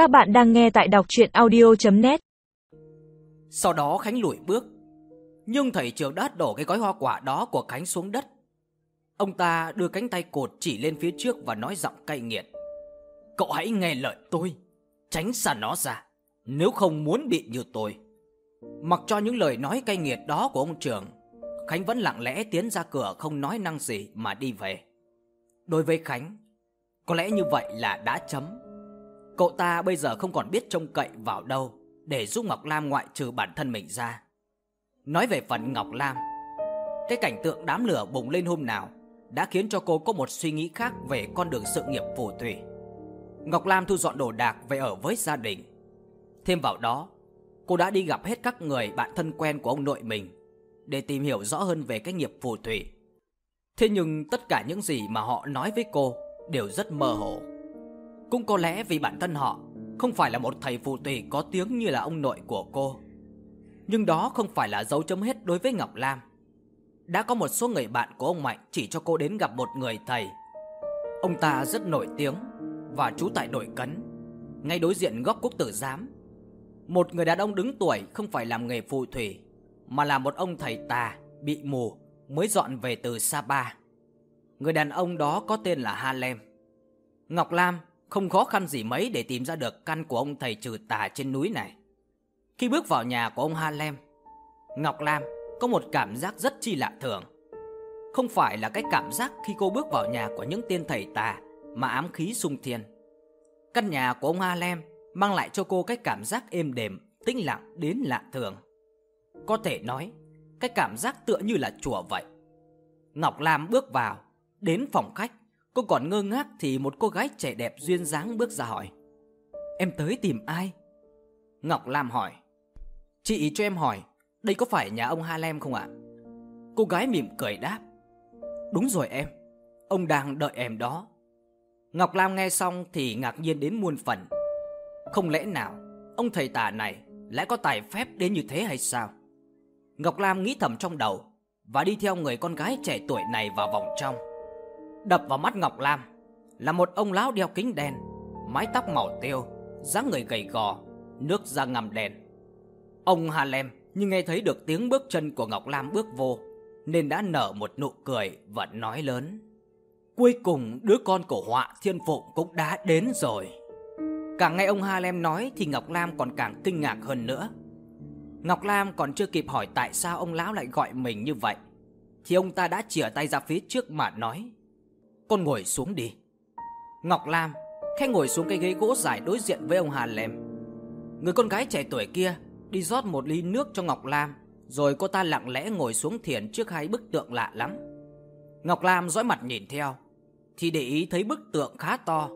Các bạn đang nghe tại đọc chuyện audio.net Sau đó Khánh lùi bước. Nhưng thầy trường đã đổ cái gói hoa quả đó của Khánh xuống đất. Ông ta đưa cánh tay cột chỉ lên phía trước và nói giọng cay nghiệt. Cậu hãy nghe lời tôi, Tránh xa nó ra, Nếu không muốn bị như tôi. Mặc cho những lời nói cay nghiệt đó của ông trường Khánh vẫn lặng lẽ tiến ra cửa không nói năng gì mà đi về. Đối với Khánh, Có lẽ như vậy là đã chấm. Cậu ta bây giờ không còn biết trông cậy vào đâu Để giúp Ngọc Lam ngoại trừ bản thân mình ra. Nói về phần Ngọc Lam, Cái cảnh tượng đám lửa bùng lên hôm nào Đã khiến cho cô có một suy nghĩ khác về con đường sự nghiệp phù thủy. Ngọc Lam thu dọn đồ đạc về ở với gia đình. Thêm vào đó, Cô đã đi gặp hết các người bạn thân quen của ông nội mình Để tìm hiểu rõ hơn về cái nghiệp phù thủy. Thế nhưng tất cả những gì mà họ nói với cô Đều rất mơ hồ. Cũng có lẽ vì bản thân họ, Không phải là một thầy phù thủy có tiếng như là ông nội của cô. Nhưng đó không phải là dấu chấm hết đối với Ngọc Lam. Đã có một số người bạn của ông Mạnh Chỉ cho cô đến gặp một người thầy. Ông ta rất nổi tiếng Và trú tại đội cấn, Ngay đối diện góc quốc tử giám. Một người đàn ông đứng tuổi không phải làm nghề phù thủy, Mà là một ông thầy tà, Bị mù, Mới dọn về từ Sapa. Người đàn ông đó có tên là Halem Ngọc Lam không khó khăn gì mấy để tìm ra được căn của ông thầy trừ tà trên núi này Khi bước vào nhà của ông Harlem, Ngọc Lam có một cảm giác rất chi lạ thường Không phải là cái cảm giác khi cô bước vào nhà của những tên thầy tà Mà ám khí sung thiên Căn nhà của ông Harlem mang lại cho cô cái cảm giác êm đềm, tĩnh lặng đến lạ thường. Có thể nói, cái cảm giác tựa như là chùa vậy. Ngọc Lam bước vào, đến phòng khách, cô còn ngơ ngác thì một cô gái trẻ đẹp duyên dáng bước ra hỏi. Em tới tìm ai? Ngọc Lam hỏi. Chị cho em hỏi, đây có phải nhà ông Halem không ạ? Cô gái mỉm cười đáp. Đúng rồi em, ông đang đợi em đó. Ngọc Lam nghe xong thì ngạc nhiên đến muôn phần. Không lẽ nào ông thầy tà này lại có tài phép đến như thế hay sao? Ngọc Lam nghĩ thầm trong đầu và đi theo người con gái trẻ tuổi này vào vòng trong. Đập vào mắt Ngọc Lam là một ông lão đeo kính đen, mái tóc màu tiêu, dáng người gầy gò, nước da ngăm đen. Ông Hà Lem như nghe thấy được tiếng bước chân của Ngọc Lam bước vô nên đã nở một nụ cười và nói lớn. Cuối cùng đứa con của họa thiên phụng cũng đã đến rồi. Càng nghe ông Hà Lem nói thì Ngọc Lam còn càng kinh ngạc hơn nữa. Ngọc Lam còn chưa kịp hỏi tại sao ông lão lại gọi mình như vậy thì ông ta đã chìa tay ra phía trước mà nói: "Con ngồi xuống đi." Ngọc Lam khẽ ngồi xuống cái ghế gỗ dài đối diện với ông Hà Lem Người con gái trẻ tuổi kia đi rót một ly nước cho Ngọc Lam, rồi cô ta lặng lẽ ngồi xuống thiền trước hai bức tượng lạ lắm. Ngọc Lam dõi mặt nhìn theo, thì để ý thấy bức tượng khá to,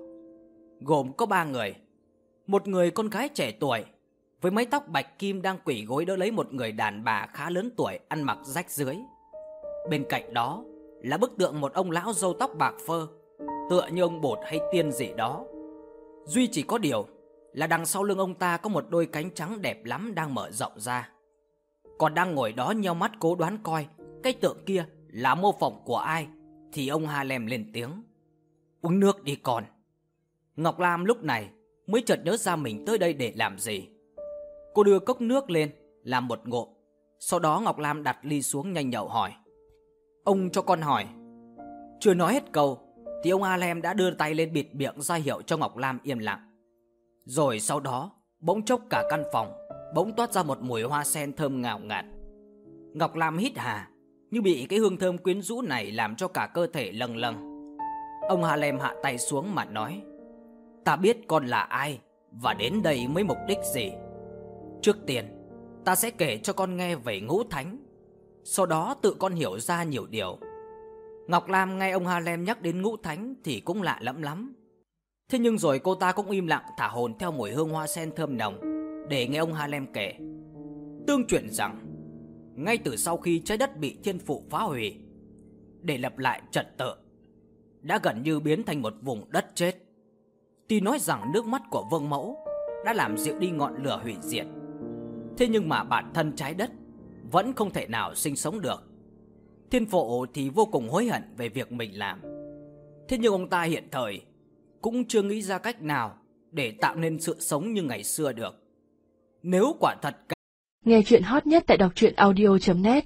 gồm có ba người. Một người con gái trẻ tuổi với mái tóc bạch kim đang quỷ gối đỡ lấy một người đàn bà khá lớn tuổi ăn mặc rách rưới. Bên cạnh đó là bức tượng một ông lão râu tóc bạc phơ, tựa như ông bột hay tiên gì đó. Duy chỉ có điều là đằng sau lưng ông ta có một đôi cánh trắng đẹp lắm đang mở rộng ra. Còn đang ngồi đó nheo mắt cố đoán coi cái tượng kia là mô phỏng của ai thì ông Halem lên tiếng. Uống nước đi con. Ngọc Lam lúc này mới chợt nhớ ra mình tới đây để làm gì. Cô đưa cốc nước lên, làm một ngụm. Sau đó Ngọc Lam đặt ly xuống nhanh nhậu hỏi. Ông cho con hỏi. Chưa nói hết câu, thì ông Alem đã đưa tay lên bịt miệng ra hiệu cho Ngọc Lam im lặng. Rồi sau đó, bỗng chốc cả căn phòng, bỗng toát ra một mùi hoa sen thơm ngào ngạt. Ngọc Lam hít hà, như bị cái hương thơm quyến rũ này làm cho cả cơ thể lâng lâng. Ông Alem hạ tay xuống mà nói. Ta biết con là ai Và đến đây với mục đích gì Trước tiên Ta sẽ kể cho con nghe về ngũ thánh sau đó tự con hiểu ra nhiều điều. Ngọc Lam nghe ông Harlem nhắc đến ngũ thánh Thì cũng lạ lẫm lắm. Thế nhưng rồi cô ta cũng im lặng thả hồn Theo mùi hương hoa sen thơm nồng, Để nghe ông Harlem kể. Tương truyền rằng, Ngay từ sau khi trái đất bị thiên phụ phá hủy, Để lập lại trật tự, Đã gần như biến thành một vùng đất chết. Tuy nói rằng nước mắt của vương mẫu đã làm dịu đi ngọn lửa hủy diệt, Thế nhưng mà bản thân trái đất vẫn không thể nào sinh sống được. Thiên phụ thì vô cùng hối hận về việc mình làm. Thế nhưng ông ta hiện thời cũng chưa nghĩ ra cách nào để tạo nên sự sống như ngày xưa được. Nếu quả thật Nghe chuyện hot nhất tại đọc truyện audio.net